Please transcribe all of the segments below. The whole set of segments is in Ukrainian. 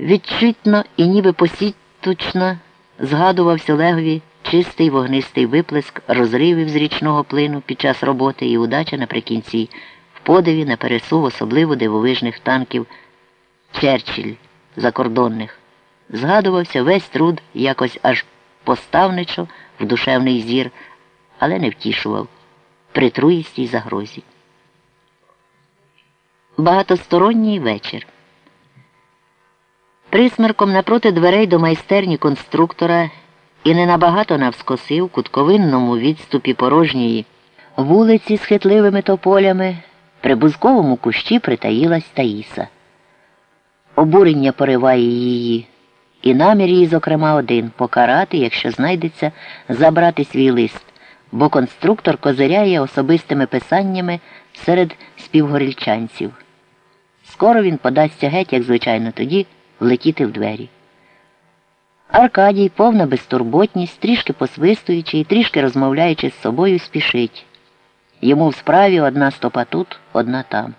Відчутно і ніби посіточно згадувався Олегові чистий вогнистий виплеск розривів з річного плину під час роботи і удача наприкінці, в подиві на пересув особливо дивовижних танків Черчилль закордонних. Згадувався весь труд якось аж поставничо в душевний зір, але не втішував при труїстій загрозі. Багатосторонній вечір. Присмерком напроти дверей до майстерні конструктора і не набагато навскоси в кутковинному відступі порожньої вулиці з хитливими тополями при бузковому кущі притаїлась Таїса. Обурення пориває її, і намір її, зокрема, один покарати, якщо знайдеться, забрати свій лист, бо конструктор козиряє особистими писаннями серед співгорільчанців. Скоро він подасться геть, як звичайно, тоді влетіти в двері. Аркадій, повна безтурботність, трішки посвистуючи і трішки розмовляючи з собою, спішить. Йому в справі одна стопа тут, одна там.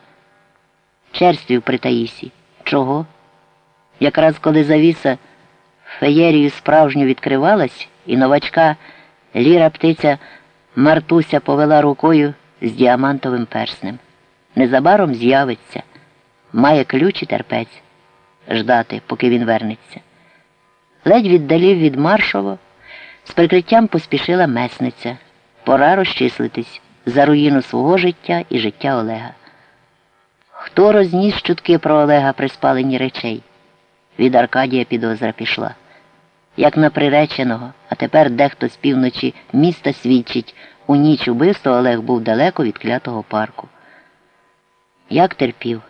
Черствів при Таїсі. Чого? Якраз коли завіса феєрію справжню відкривалась, і новачка ліра птиця Мартуся повела рукою з діамантовим перснем. Незабаром з'явиться, має ключ і терпець ждати, поки він вернеться. Ледь віддалів від маршово, з прикриттям поспішила месниця. Пора розчислитись за руїну свого життя і життя Олега. Хто розніс чутки про Олега при спаленні речей? Від Аркадія підозра пішла. Як на приреченого, а тепер дехто з півночі міста свідчить, у ніч убивства Олег був далеко від клятого парку. Як терпів?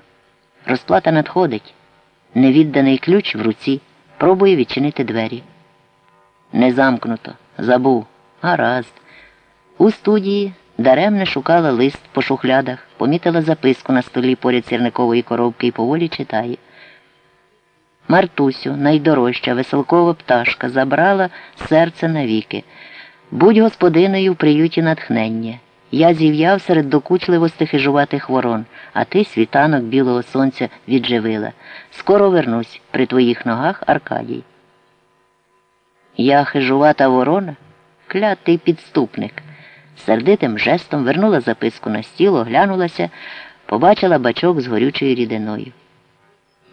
Розплата надходить. Невідданий ключ в руці. Пробує відчинити двері. Не замкнуто. Забув. Гаразд. У студії даремне шукала лист по шухлядах, помітила записку на столі поряд сірникової коробки і поволі читає. Мартусю, найдорожча, веселкова пташка, забрала серце навіки. Будь господиною в приюті натхнення. Я зів'яв серед докучливостих і жуватих ворон, а ти світанок білого сонця відживила. Скоро вернусь при твоїх ногах Аркадій. Я хижувата ворона, клятий підступник. Сердитим жестом вернула записку на стіл, оглянулася, побачила бачок з горючою рідиною.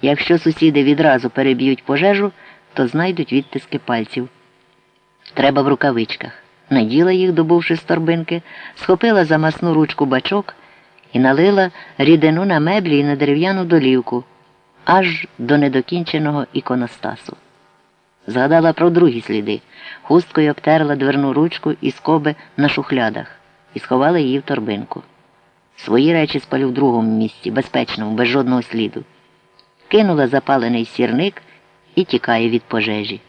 Якщо сусіди відразу переб'ють пожежу, то знайдуть відтиски пальців. Треба в рукавичках наділа їх, добувши з торбинки, схопила замасну ручку бачок і налила рідину на меблі і на дерев'яну долівку, аж до недокінченого іконостасу. Згадала про другі сліди, хусткою обтерла дверну ручку і скоби на шухлядах і сховала її в торбинку. Свої речі спалю в другому місці, безпечному, без жодного сліду. Кинула запалений сірник і тікає від пожежі.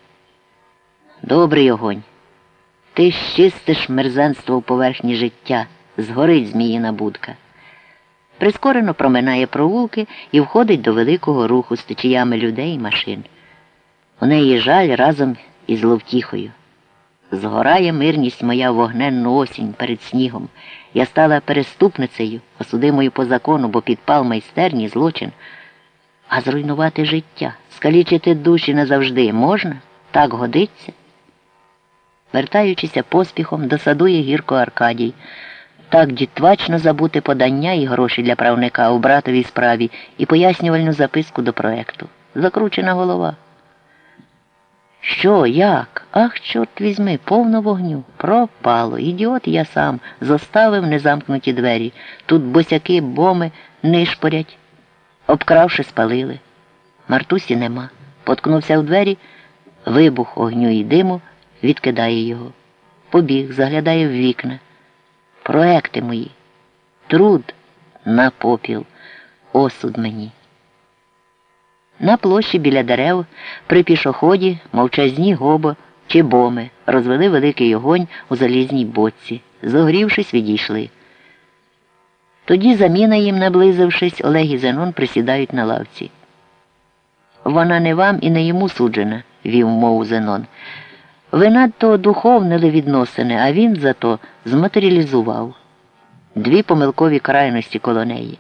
Добрий огонь. Ти щистиш мерзенство у поверхні життя, згорить зміїна будка. Прискорено проминає провулки і входить до великого руху з течіями людей і машин. У неї жаль разом із ловтіхою. Згорає мирність моя вогненну осінь перед снігом. Я стала переступницею, осудимою по закону, бо підпал майстерні злочин. А зруйнувати життя, скалічити душі назавжди можна? Так годиться вертаючися поспіхом, досадує гірко Аркадій. Так дітвачно забути подання і гроші для правника у братовій справі і пояснювальну записку до проекту. Закручена голова. Що, як? Ах, чорт візьми, повно вогню. Пропало. Ідіот я сам зоставив незамкнуті двері. Тут босяки, боми нишпорять. Обкравши, спалили. Мартусі нема. Поткнувся в двері, вибух огню і диму відкидає його. Побіг, заглядає в вікна. Проекти мої. Труд на попіл, осуд мені. На площі біля дерев, при пішоході, мовчазні гобо чи боми розвели великий огонь у залізній боці. Зогрівшись, відійшли. Тоді заміна їм, наблизившись, Олег і Зенон присідають на лавці. Вона не вам і не йому суджена, вів мову Зенон. Ви надто духовнили відносини, а він зато зматеріалізував дві помилкові крайності коло неї.